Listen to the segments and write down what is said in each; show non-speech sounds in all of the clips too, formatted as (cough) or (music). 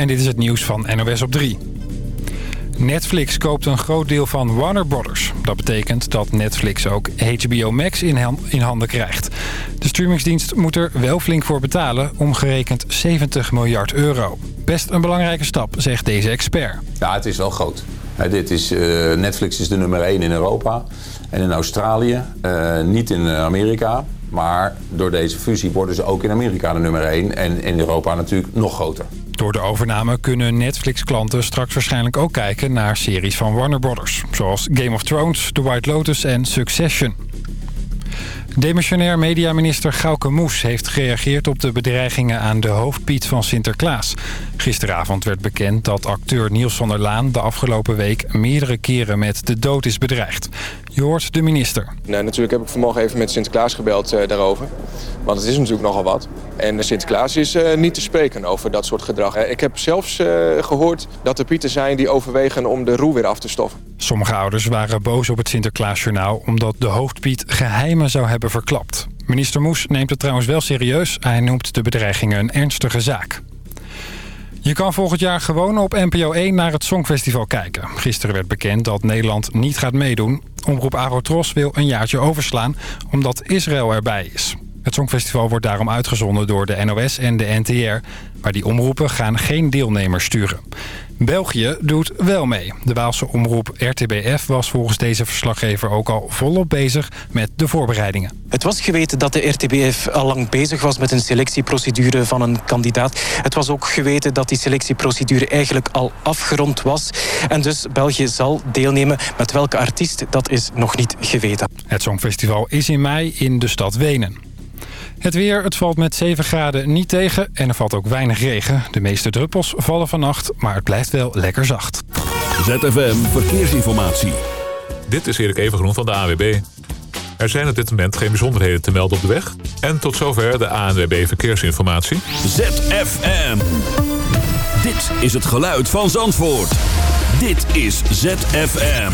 en dit is het nieuws van NOS op 3. Netflix koopt een groot deel van Warner Brothers. Dat betekent dat Netflix ook HBO Max in, handen krijgt. De streamingsdienst moet er wel flink voor betalen, omgerekend 70 miljard euro. Best een belangrijke stap, zegt deze expert. Ja, het is wel groot. dit is, uh, Netflix is de nummer 1 in Europa en in Australië, uh, niet in Amerika. Maar door deze fusie worden ze ook in Amerika de nummer 1 en in Europa natuurlijk nog groter. Door de overname kunnen Netflix-klanten straks waarschijnlijk ook kijken naar series van Warner Brothers. Zoals Game of Thrones, The White Lotus en Succession. Demissionair mediaminister Gauke Moes heeft gereageerd op de bedreigingen aan de hoofdpiet van Sinterklaas. Gisteravond werd bekend dat acteur Niels van der Laan de afgelopen week meerdere keren met de dood is bedreigd. Je hoort de minister. Nou, natuurlijk heb ik vanmorgen even met Sinterklaas gebeld uh, daarover. Want het is natuurlijk nogal wat. En Sinterklaas is uh, niet te spreken over dat soort gedrag. Ik heb zelfs gehoord dat er pieten zijn die overwegen om de roe weer af te stoffen. Sommige ouders waren boos op het Sinterklaasjournaal... omdat de hoofdpiet geheimen zou hebben verklapt. Minister Moes neemt het trouwens wel serieus. Hij noemt de bedreigingen een ernstige zaak. Je kan volgend jaar gewoon op NPO 1 naar het Songfestival kijken. Gisteren werd bekend dat Nederland niet gaat meedoen. Omroep Avrotros wil een jaartje overslaan omdat Israël erbij is. Het Songfestival wordt daarom uitgezonden door de NOS en de NTR. Maar die omroepen gaan geen deelnemers sturen. België doet wel mee. De Waalse omroep RTBF was volgens deze verslaggever ook al volop bezig met de voorbereidingen. Het was geweten dat de RTBF al lang bezig was met een selectieprocedure van een kandidaat. Het was ook geweten dat die selectieprocedure eigenlijk al afgerond was. En dus België zal deelnemen. Met welke artiest, dat is nog niet geweten. Het Songfestival is in mei in de stad Wenen. Het weer, het valt met 7 graden niet tegen en er valt ook weinig regen. De meeste druppels vallen vannacht, maar het blijft wel lekker zacht. ZFM Verkeersinformatie. Dit is Erik Evengroen van de AWB. Er zijn op dit moment geen bijzonderheden te melden op de weg. En tot zover de ANWB Verkeersinformatie. ZFM. Dit is het geluid van Zandvoort. Dit is ZFM.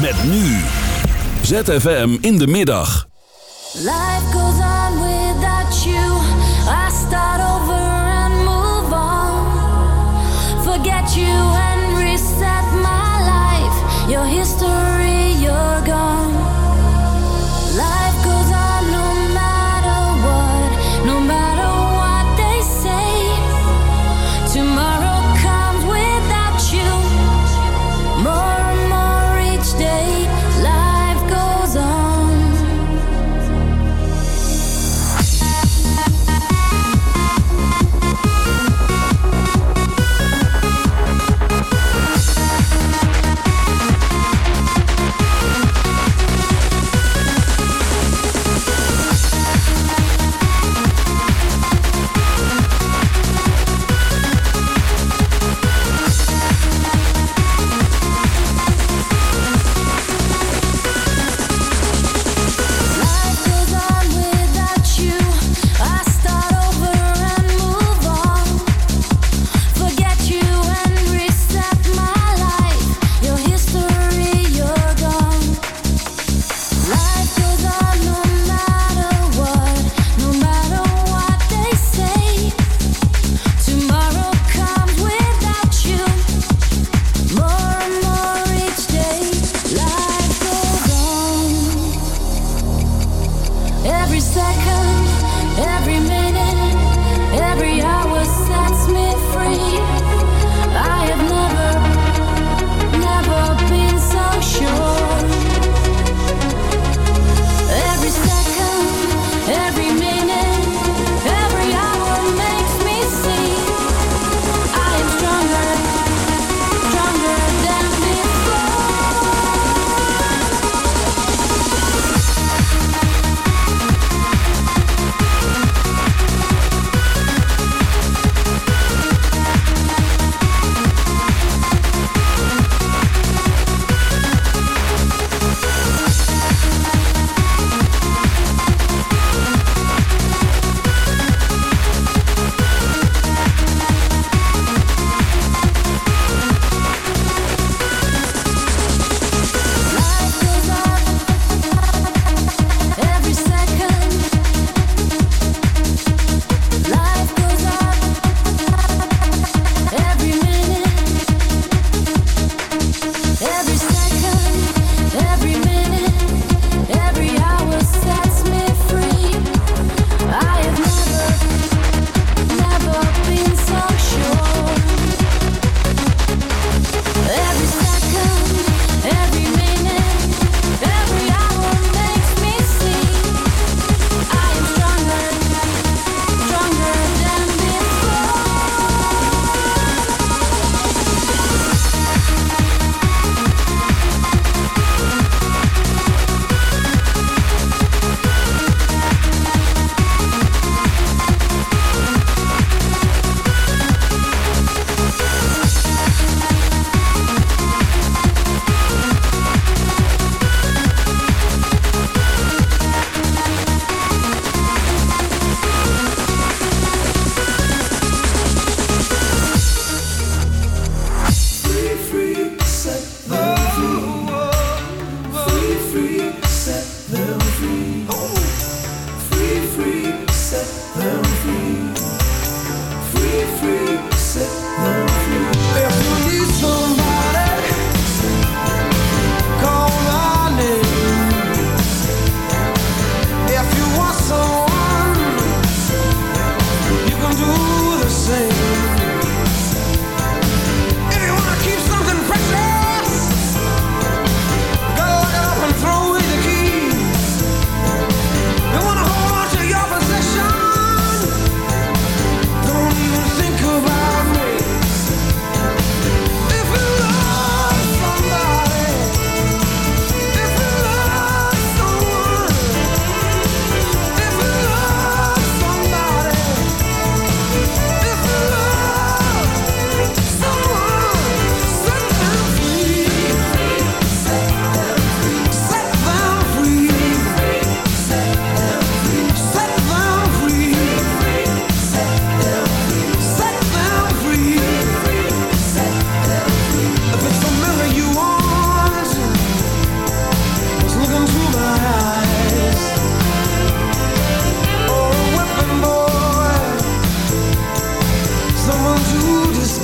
Met nu. ZFM in de middag. Life goes on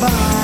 goodbye.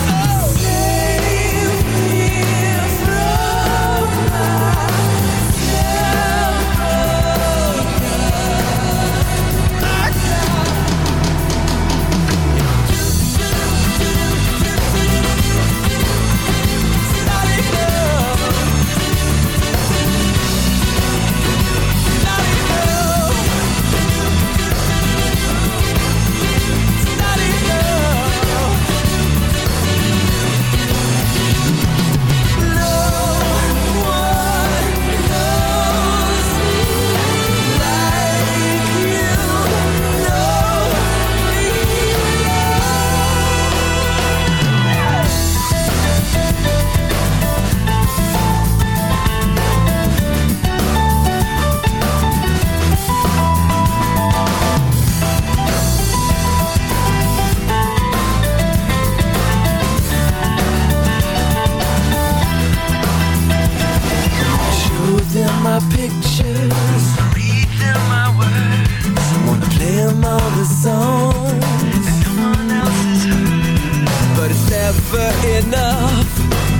The songs. That no one else is heard, But it's never enough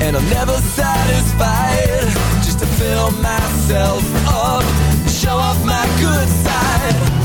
And I'm never satisfied Just to fill myself up Show off my good side.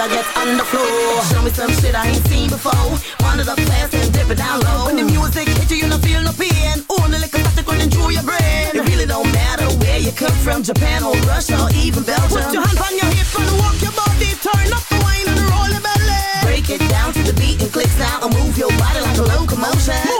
I get on the floor. Show me some shit I ain't seen before. One of the fast and dip it down low. When the music hits you, you don't feel no pain. Only like a liquor starts running through your brain. It really don't matter where you come from, Japan or Russia or even Belgium. Put your hands on your hips and walk your body. Turn up the wine and roll your belly. Break it down to the beat and click now and move your body like a locomotion.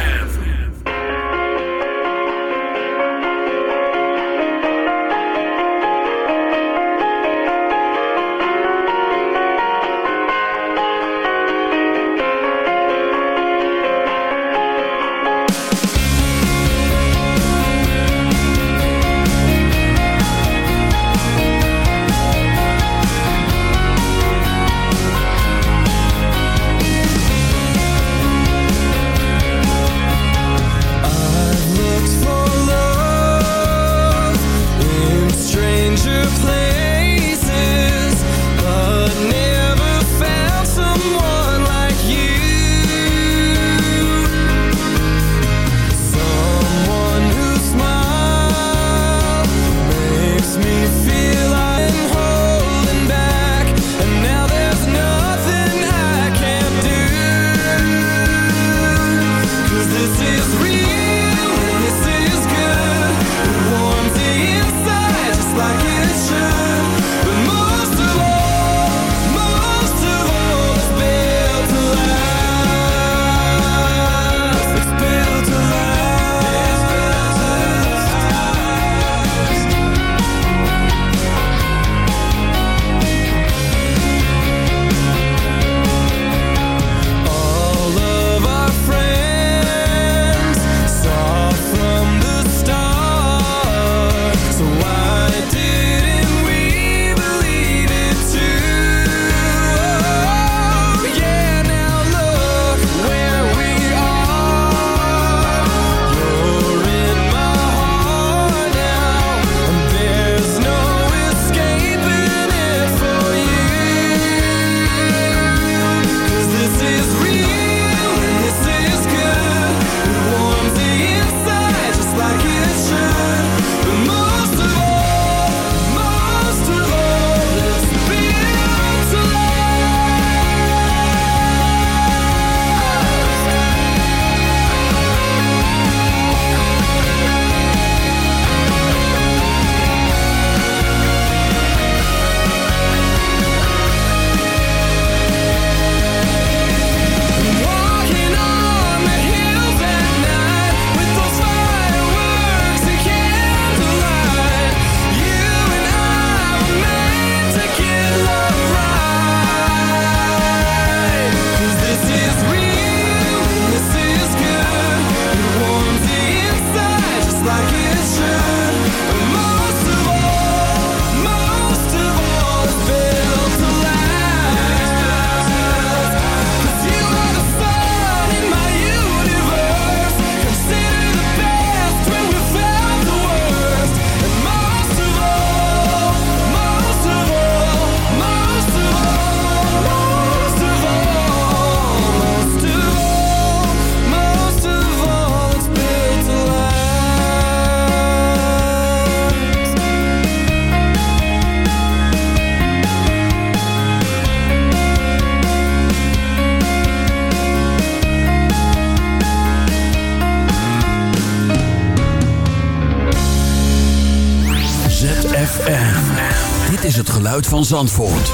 Dit is het geluid van Zandvoort.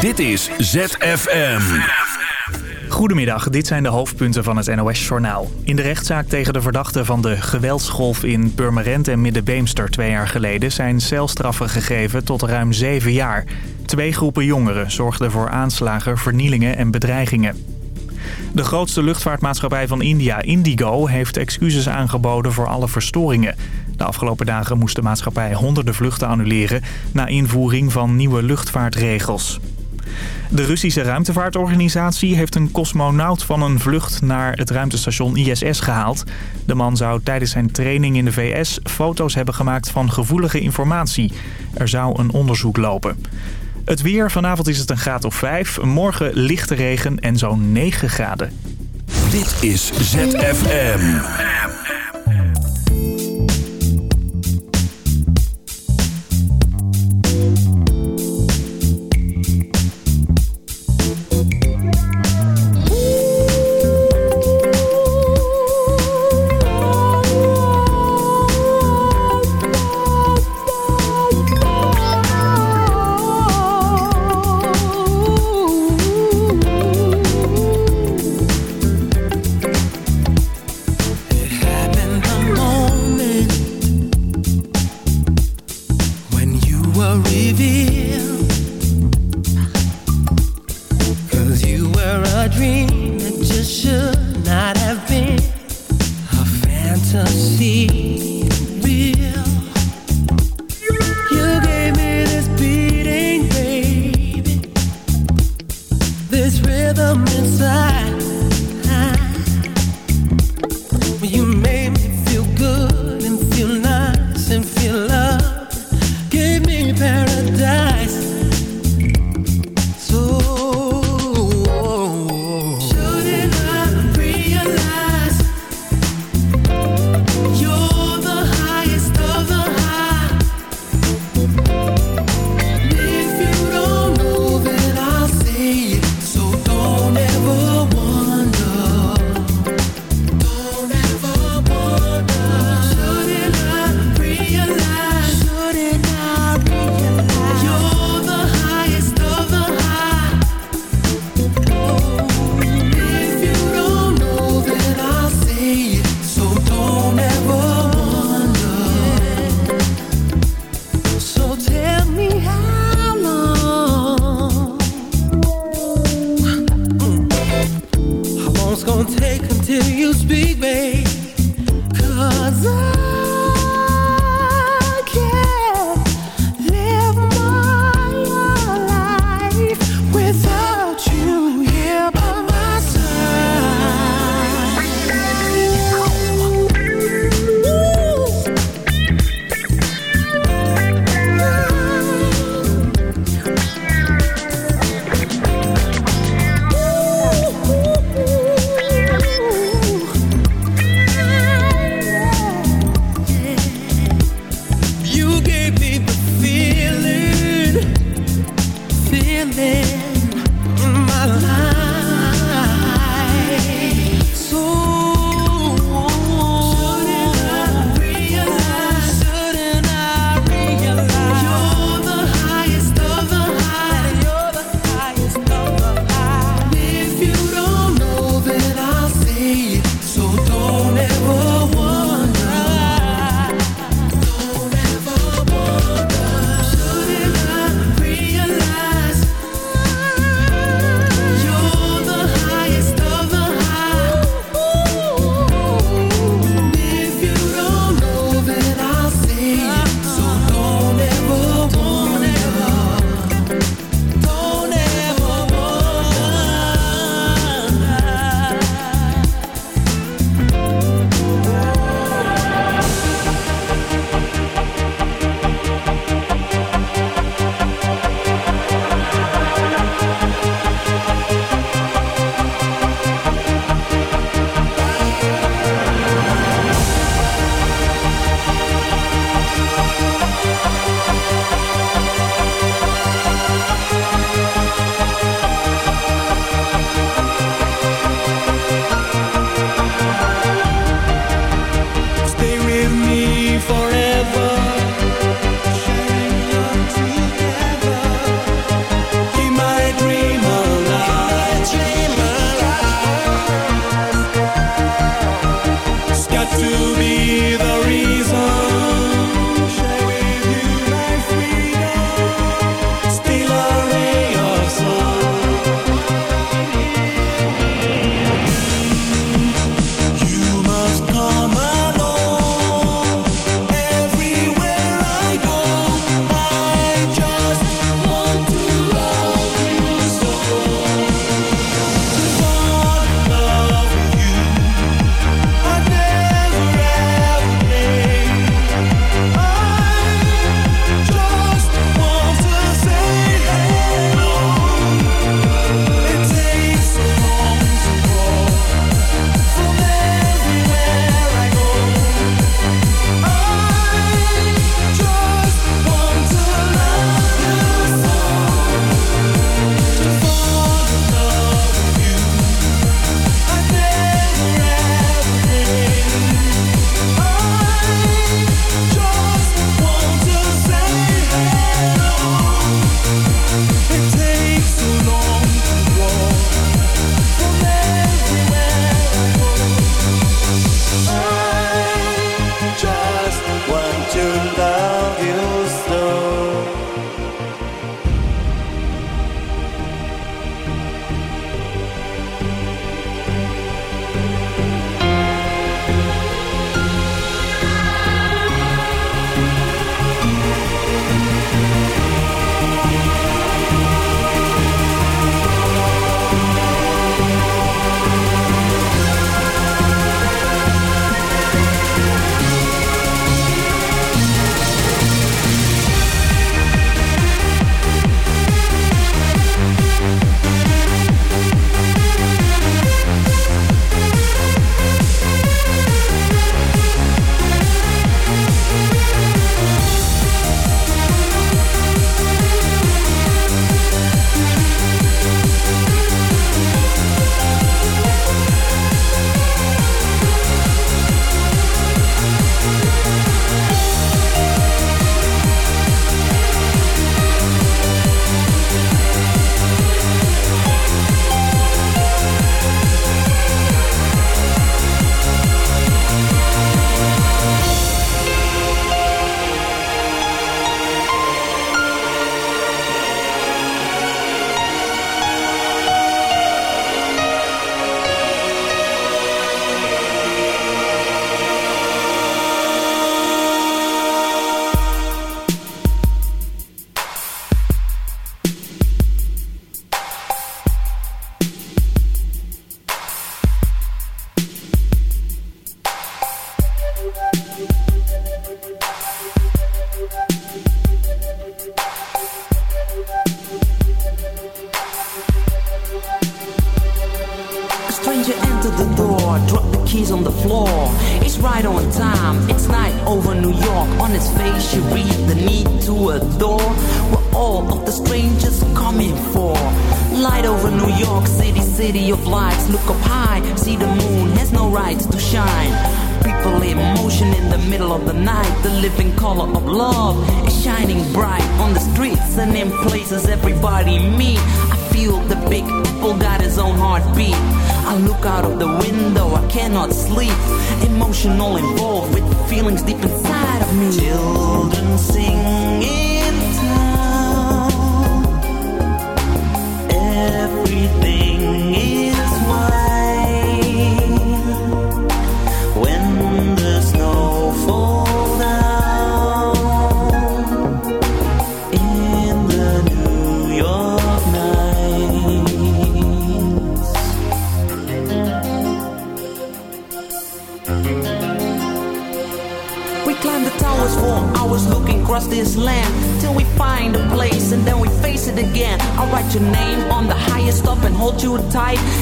Dit is ZFM. Goedemiddag, dit zijn de hoofdpunten van het NOS-journaal. In de rechtszaak tegen de verdachte van de geweldsgolf in Purmerend en Middenbeemster twee jaar geleden... zijn celstraffen gegeven tot ruim zeven jaar. Twee groepen jongeren zorgden voor aanslagen, vernielingen en bedreigingen. De grootste luchtvaartmaatschappij van India, Indigo, heeft excuses aangeboden voor alle verstoringen. De afgelopen dagen moest de maatschappij honderden vluchten annuleren... na invoering van nieuwe luchtvaartregels. De Russische ruimtevaartorganisatie heeft een cosmonaut van een vlucht naar het ruimtestation ISS gehaald. De man zou tijdens zijn training in de VS foto's hebben gemaakt van gevoelige informatie. Er zou een onderzoek lopen. Het weer, vanavond is het een graad of 5. Morgen lichte regen en zo'n 9 graden. Dit is ZFM. to see feeling in my life.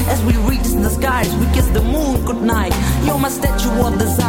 As we reach the skies. We kiss the moon goodnight. You're my statue of desire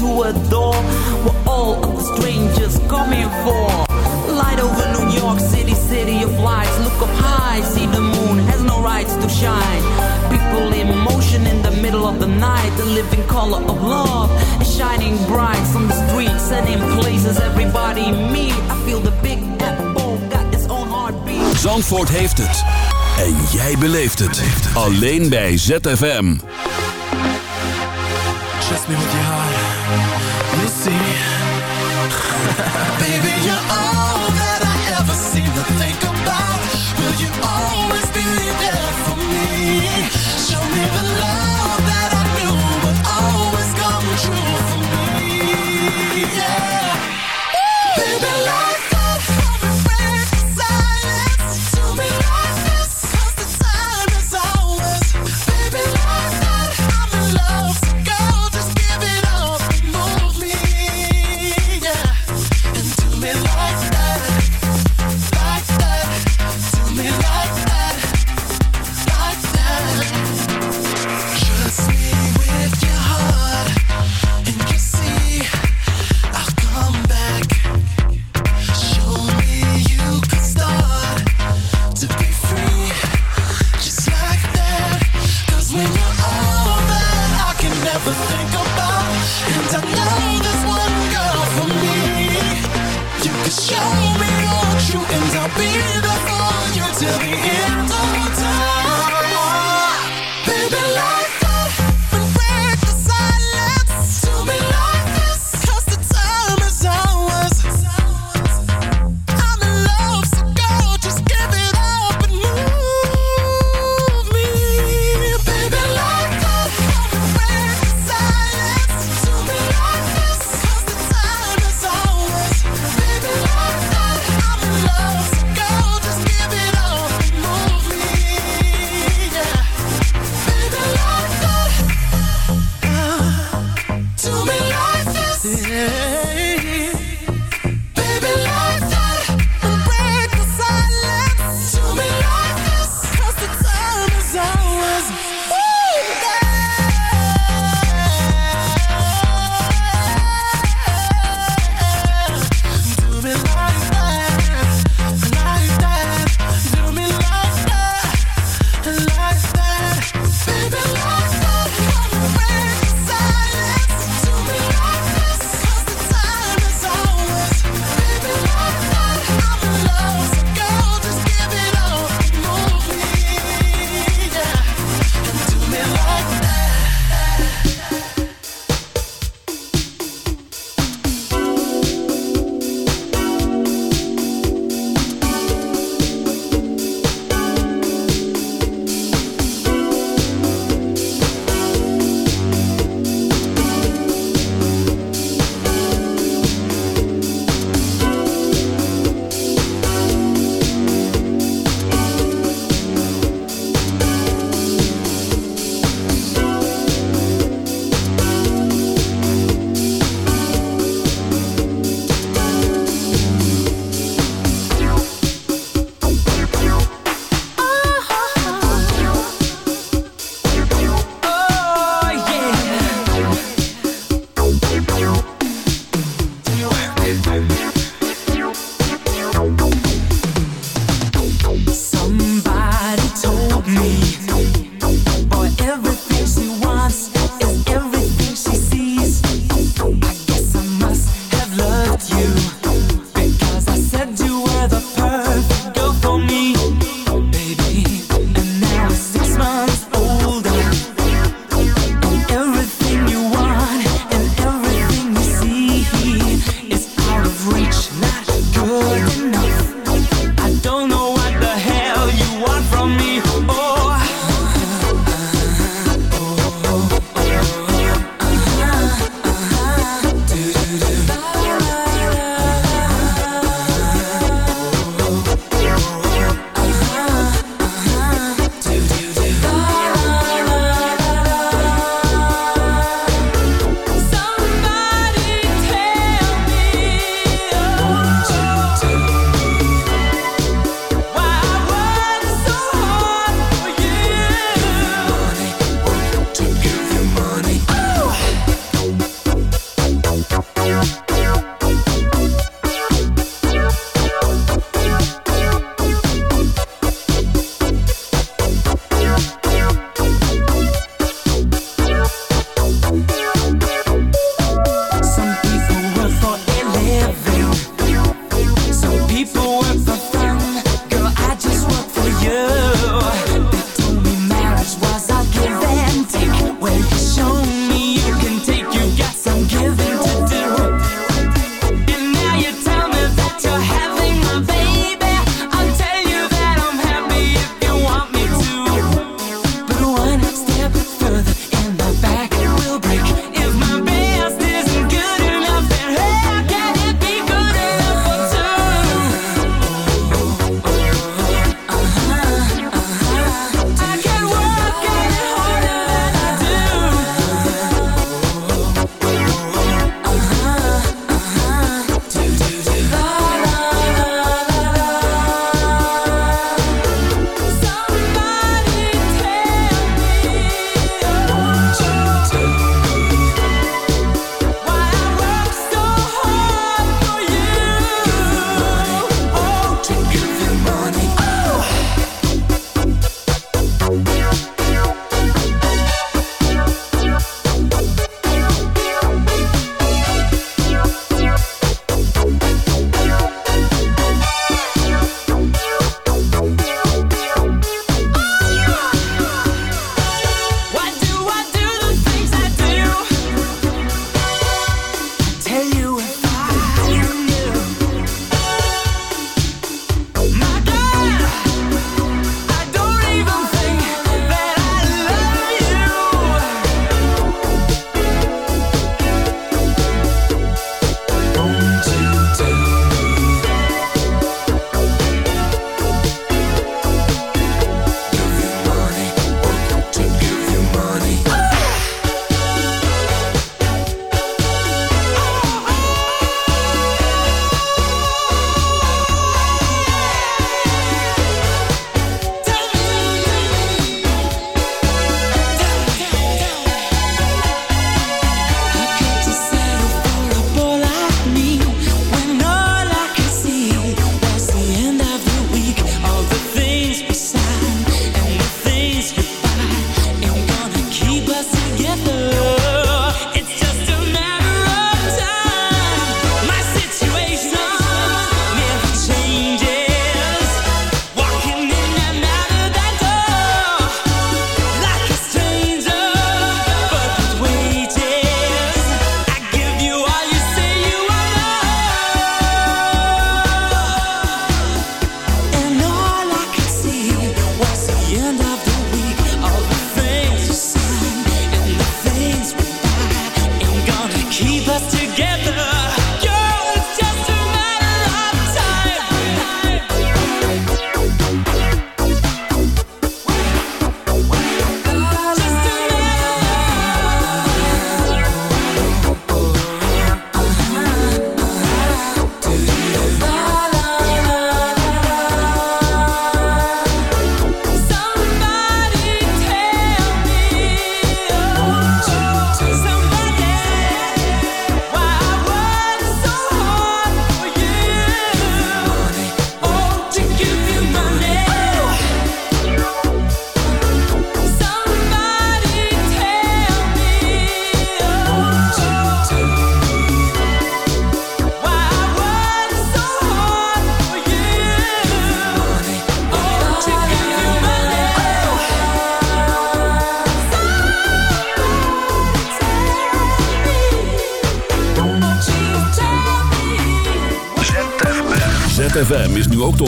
to adore. What all of the strangers coming for? Light over New York City, city of lights. Look up high, see the moon has no rights to shine. People in motion in the middle of the night. The living color of love is shining bright on the streets and in places everybody meet. I feel the big apple got its own heartbeat. Zandvoort heeft het. En jij beleeft het. Alleen bij ZFM. Trust me with your heart. See, (laughs) baby, you're all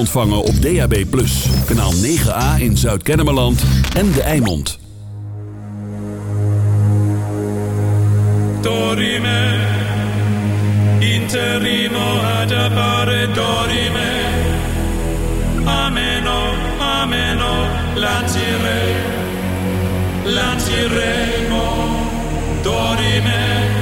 ontvangen op DAB+. Kanaal 9A in Zuid-Kennemerland en De Eimond. Dorime, interimo ad appare dorime. Ameno, ameno, lancire, lanciremo, dorime.